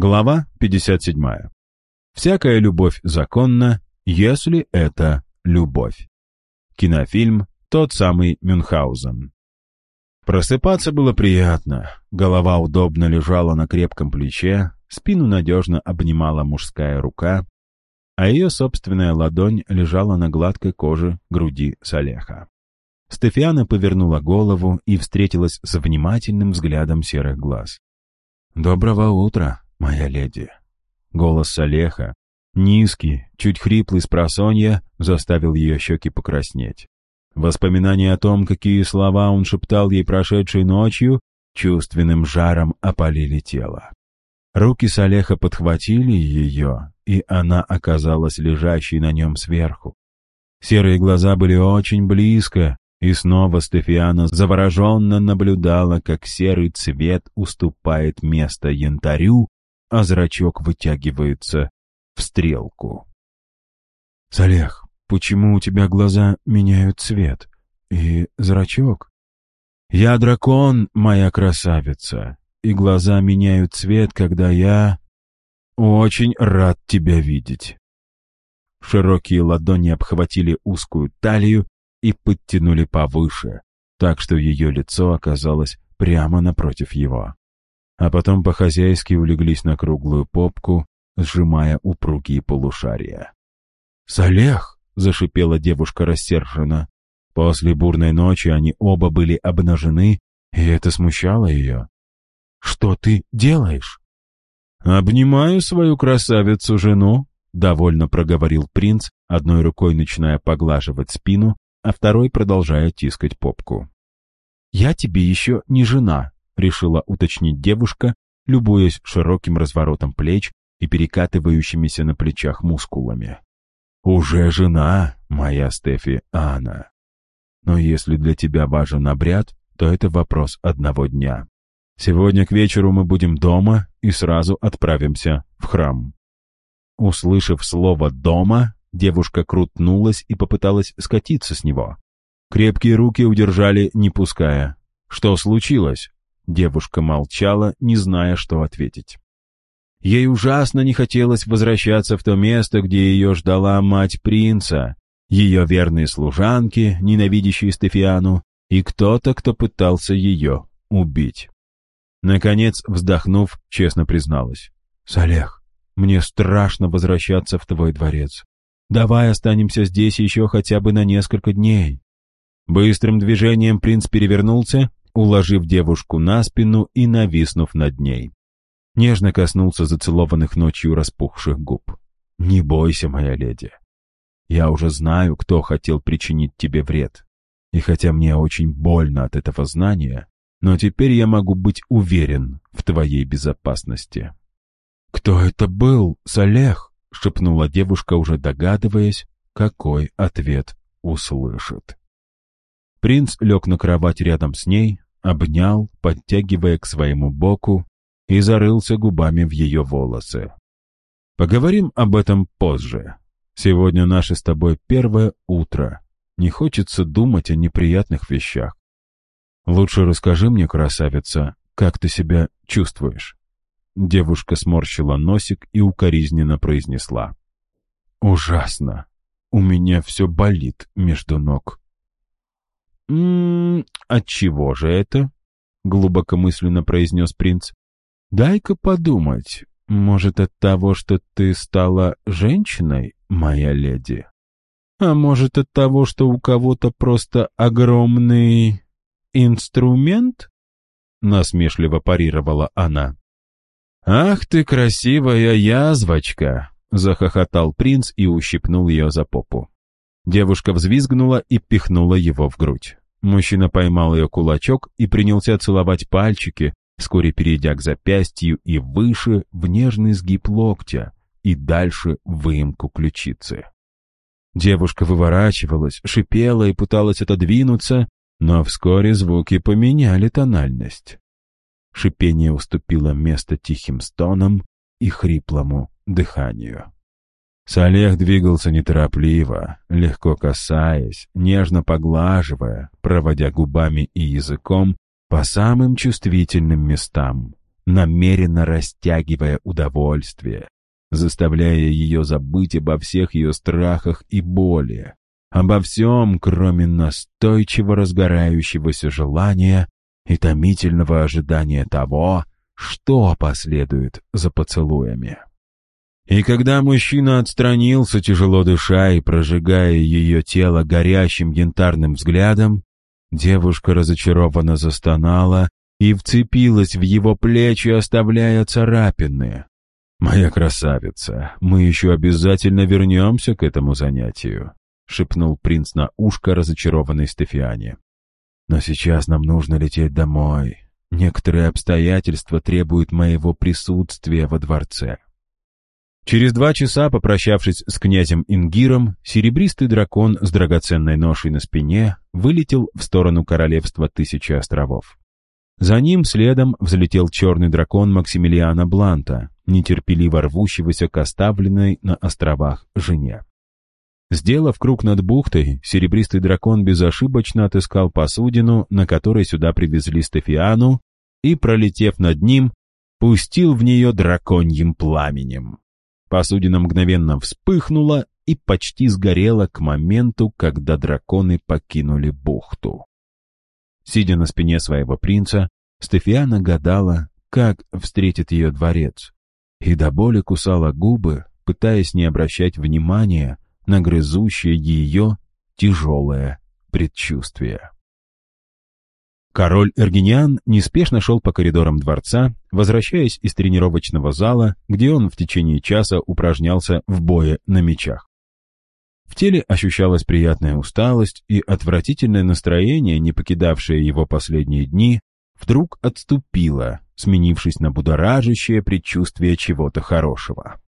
Глава 57. Всякая любовь законна, если это любовь. Кинофильм «Тот самый Мюнхгаузен». Просыпаться было приятно. Голова удобно лежала на крепком плече, спину надежно обнимала мужская рука, а ее собственная ладонь лежала на гладкой коже груди Салеха. Стефиана повернула голову и встретилась с внимательным взглядом серых глаз. «Доброго утра, моя леди». Голос Салеха, низкий, чуть хриплый с просонья, заставил ее щеки покраснеть. Воспоминания о том, какие слова он шептал ей прошедшей ночью, чувственным жаром опалили тело. Руки Салеха подхватили ее, и она оказалась лежащей на нем сверху. Серые глаза были очень близко, и снова Стефиана завороженно наблюдала, как серый цвет уступает место янтарю, а зрачок вытягивается в стрелку. «Салех, почему у тебя глаза меняют цвет? И зрачок?» «Я дракон, моя красавица, и глаза меняют цвет, когда я...» «Очень рад тебя видеть». Широкие ладони обхватили узкую талию и подтянули повыше, так что ее лицо оказалось прямо напротив его а потом по-хозяйски улеглись на круглую попку, сжимая упругие полушария. «Салех!» — зашипела девушка рассерженно. После бурной ночи они оба были обнажены, и это смущало ее. «Что ты делаешь?» «Обнимаю свою красавицу-жену», — довольно проговорил принц, одной рукой начиная поглаживать спину, а второй продолжая тискать попку. «Я тебе еще не жена», решила уточнить девушка, любуясь широким разворотом плеч и перекатывающимися на плечах мускулами. «Уже жена, моя Стефи Анна. Но если для тебя важен обряд, то это вопрос одного дня. Сегодня к вечеру мы будем дома и сразу отправимся в храм». Услышав слово «дома», девушка крутнулась и попыталась скатиться с него. Крепкие руки удержали, не пуская. «Что случилось?» Девушка молчала, не зная, что ответить. Ей ужасно не хотелось возвращаться в то место, где ее ждала мать принца, ее верные служанки, ненавидящие Стефиану, и кто-то, кто пытался ее убить. Наконец, вздохнув, честно призналась. «Салех, мне страшно возвращаться в твой дворец. Давай останемся здесь еще хотя бы на несколько дней». Быстрым движением принц перевернулся уложив девушку на спину и нависнув над ней. Нежно коснулся зацелованных ночью распухших губ. «Не бойся, моя леди. Я уже знаю, кто хотел причинить тебе вред. И хотя мне очень больно от этого знания, но теперь я могу быть уверен в твоей безопасности». «Кто это был, Салех?» — шепнула девушка, уже догадываясь, какой ответ услышит. Принц лег на кровать рядом с ней, обнял, подтягивая к своему боку, и зарылся губами в ее волосы. Поговорим об этом позже. Сегодня наше с тобой первое утро. Не хочется думать о неприятных вещах. Лучше расскажи мне, красавица, как ты себя чувствуешь?» Девушка сморщила носик и укоризненно произнесла. «Ужасно. У меня все болит между ног». «М-м, отчего же это?» — глубокомысленно произнес принц. «Дай-ка подумать. Может, от того, что ты стала женщиной, моя леди? А может, от того, что у кого-то просто огромный инструмент?» Насмешливо парировала она. «Ах ты, красивая язвочка!» — захохотал принц и ущипнул ее за попу. Девушка взвизгнула и пихнула его в грудь. Мужчина поймал ее кулачок и принялся целовать пальчики, вскоре перейдя к запястью и выше в нежный сгиб локтя и дальше в выемку ключицы. Девушка выворачивалась, шипела и пыталась отодвинуться, но вскоре звуки поменяли тональность. Шипение уступило место тихим стонам и хриплому дыханию. Салех двигался неторопливо, легко касаясь, нежно поглаживая, проводя губами и языком по самым чувствительным местам, намеренно растягивая удовольствие, заставляя ее забыть обо всех ее страхах и боли, обо всем, кроме настойчиво разгорающегося желания и томительного ожидания того, что последует за поцелуями. И когда мужчина отстранился, тяжело дыша и прожигая ее тело горящим янтарным взглядом, девушка разочарованно застонала и вцепилась в его плечи, оставляя царапины. «Моя красавица, мы еще обязательно вернемся к этому занятию», — шепнул принц на ушко разочарованной Стефиане. «Но сейчас нам нужно лететь домой. Некоторые обстоятельства требуют моего присутствия во дворце». Через два часа, попрощавшись с князем Ингиром, серебристый дракон с драгоценной ношей на спине вылетел в сторону королевства Тысячи островов. За ним следом взлетел черный дракон Максимилиана Бланта, нетерпеливо рвущегося к оставленной на островах жене. Сделав круг над бухтой, серебристый дракон безошибочно отыскал посудину, на которой сюда привезли Стефиану, и, пролетев над ним, пустил в нее драконьим пламенем. Посудина мгновенно вспыхнула и почти сгорела к моменту, когда драконы покинули бухту. Сидя на спине своего принца, Стефиана гадала, как встретит ее дворец, и до боли кусала губы, пытаясь не обращать внимания на грызущее ее тяжелое предчувствие. Король Эргиниан неспешно шел по коридорам дворца, возвращаясь из тренировочного зала, где он в течение часа упражнялся в бое на мечах. В теле ощущалась приятная усталость, и отвратительное настроение, не покидавшее его последние дни, вдруг отступило, сменившись на будоражащее предчувствие чего-то хорошего.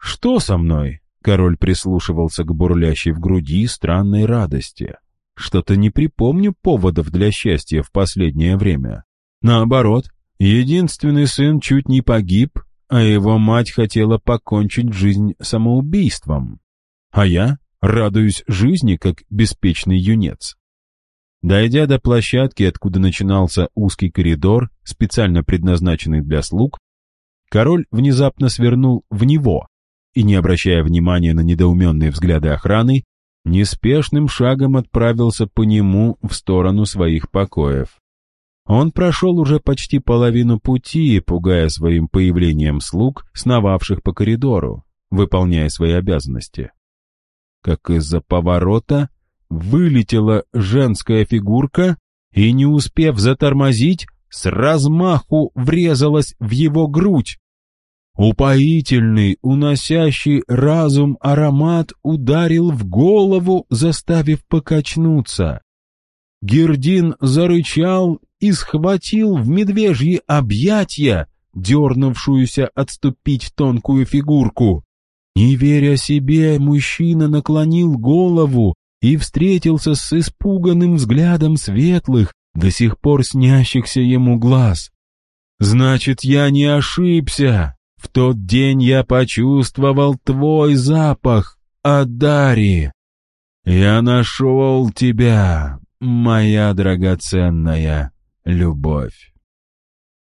«Что со мной?» — король прислушивался к бурлящей в груди странной радости. Что-то не припомню поводов для счастья в последнее время. Наоборот, единственный сын чуть не погиб, а его мать хотела покончить жизнь самоубийством. А я радуюсь жизни, как беспечный юнец. Дойдя до площадки, откуда начинался узкий коридор, специально предназначенный для слуг, король внезапно свернул в него и, не обращая внимания на недоуменные взгляды охраны, неспешным шагом отправился по нему в сторону своих покоев. Он прошел уже почти половину пути, пугая своим появлением слуг, сновавших по коридору, выполняя свои обязанности. Как из-за поворота вылетела женская фигурка и, не успев затормозить, с размаху врезалась в его грудь, Упоительный, уносящий разум аромат ударил в голову, заставив покачнуться. Гердин зарычал и схватил в медвежьи объятья дернувшуюся отступить тонкую фигурку. Не веря себе, мужчина наклонил голову и встретился с испуганным взглядом светлых, до сих пор снящихся ему глаз. «Значит, я не ошибся!» В тот день я почувствовал твой запах, Адари. Я нашел тебя, моя драгоценная любовь.